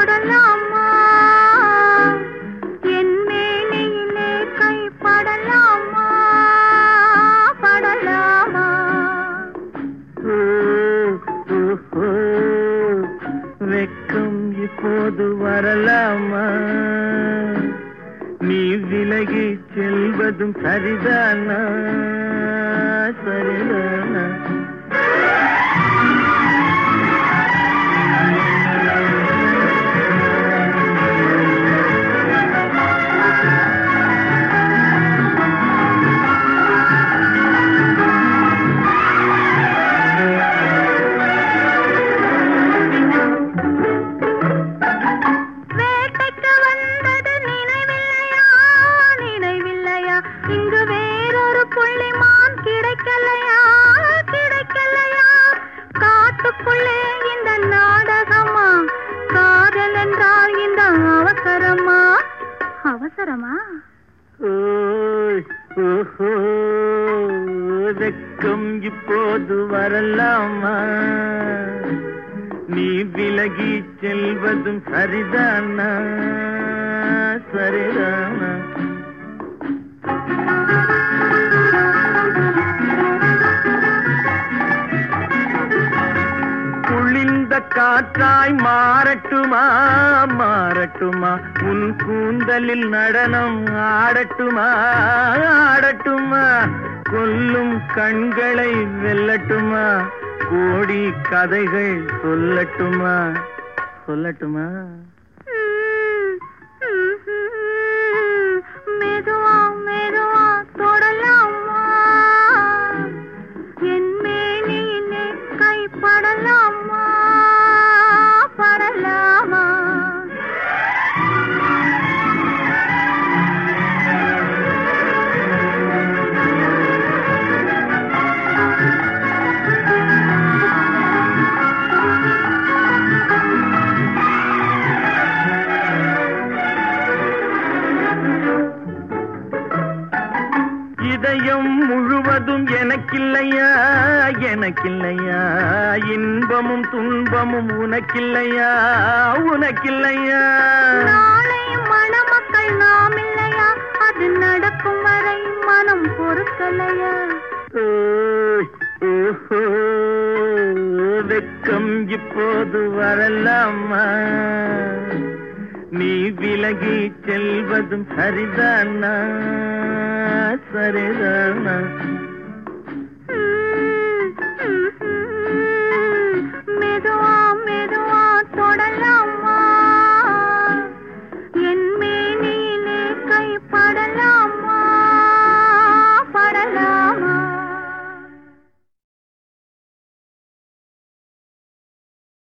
தொடலாமா என் மேலையிலே கை படலாமா? படலாமா? வெக்கம் இப்போது வரலாமா? நீ சரிதானா? சரிதானா? அவசரமா? ஓய், இப்போது வரலாமா? நீ விலகி செல்வதும் சரிதானா? சரிதான். காற்றாய் மாறட்டுமா? மாறட்டுமா? உன் கூந்தலில் நடனம் ஆடட்டுமா? ஆடட்டுமா? கொல்லும் கண்களை வெல்லட்டுமா? கோடி கதைகள் சொல்லட்டுமா? சொல்லட்டுமா? மெதுவா மெதுவா தொடலாமா? என் மேலே கைப்படலாம். படலாமா இதயம் முழுவதும் எனக்கில்லையா? எனக்கில்லையா? இன்பமும் துன்பமும் உனக்கில்லையா? உனக்கில்லையா? நாளை மணமக்கள் நாம் இல்லையா? அது நடக்கும் வரை மனம் பொறுக்கலையா? வெட்கம் இப்போது வரலாமா? நீ விலகி செல்வதும் சரிதானா சரிதானா